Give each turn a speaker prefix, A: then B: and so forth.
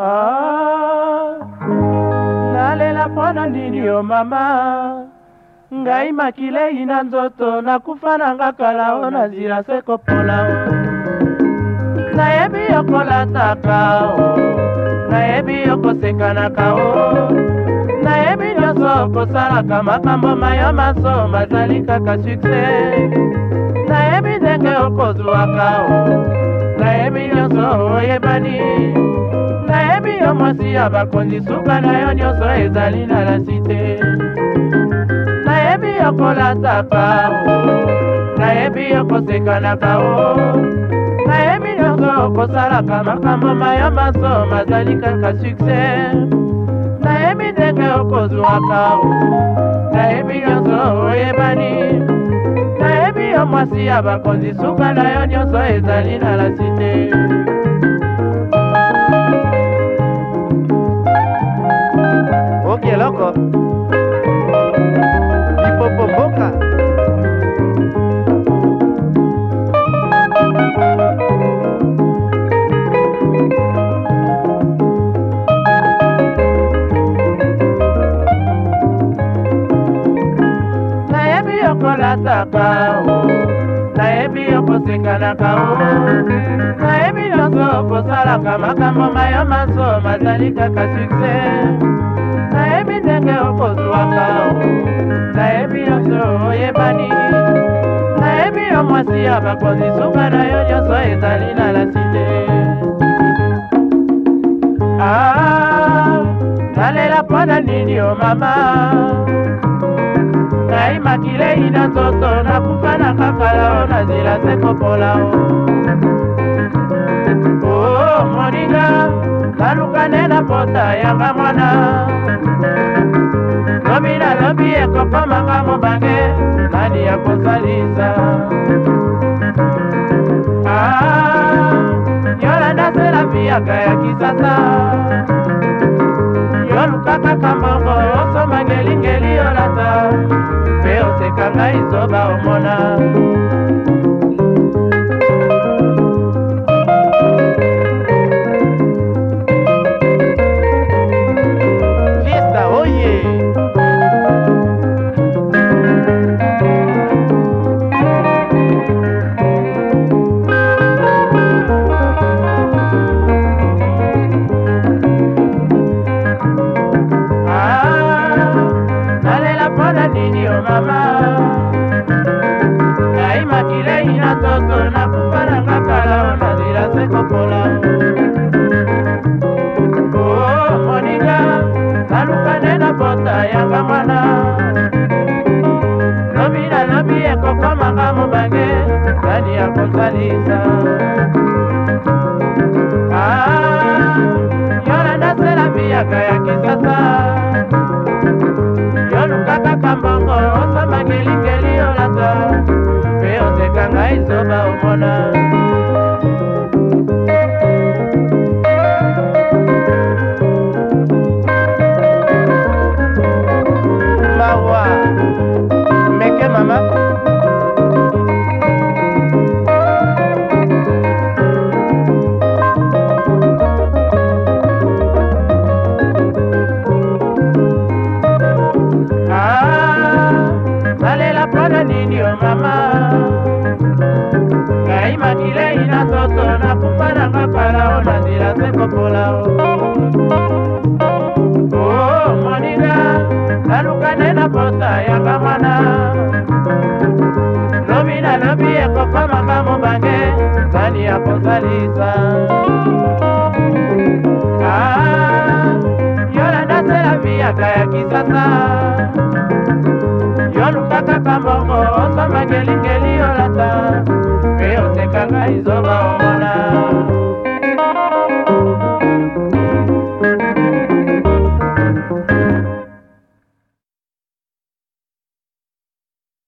A: Ah, nalela mpona nini yo oh mama ngai makilei na nzoto nakufa nanga kala o na nzila oh, se kopola o nayebi yo kolataka o oh, nayebi yo kosekanaka o nayebi nyonso okosalaka makambo mayo maso mazali kaka sukse nayebi ndenge okozwaka o nyonso oyebani nayebi yo mwasi ya bakonzi suka na yo nyonso ezali na lasi te nayebi yo kolata pao nayebi yo koseka na pao nayebi yoko kosalaka makambo mayo maso mazali kaka sukse nayebi ndenge okozwaka nayebi nyonso oyebani mwasi ya bakonzi suka na yo nyonso ezali na lasite okeloko okay, nalataka nayebi yo kosekanaka o nayebi yonso kosalaka makambo mayo maso mazali kaka sukse nayebi ndenge okozwaka o nayebi yonso oyebani nayebi yo mwasi ya bakonzi suka na yo nyonso ezali na lasite nalela ah, mpo na nini o mama makilei na nzoto nakufa na kakala o nazila se kopola o oo oh, moninga naluka nde na pota yanga mwana lobi na lobi ekokomaka mobange nani ya kosalisa ah, yolanda se na fiaka ya kisasa kaka izoba omona mota ya kamwana lobi na lobi ekokomaka mobange nani ya kosalisa ah, yolanda sela miyaka ya kisasa yolukaka kambongo osomangeli keli yolata mpe osekanga izoba omona mama. ya kozalisa ah, yolanda sela miyaka ya kisasa yolukaka kamoko osomba ngelingeli yolata mpe osekanga izoba oma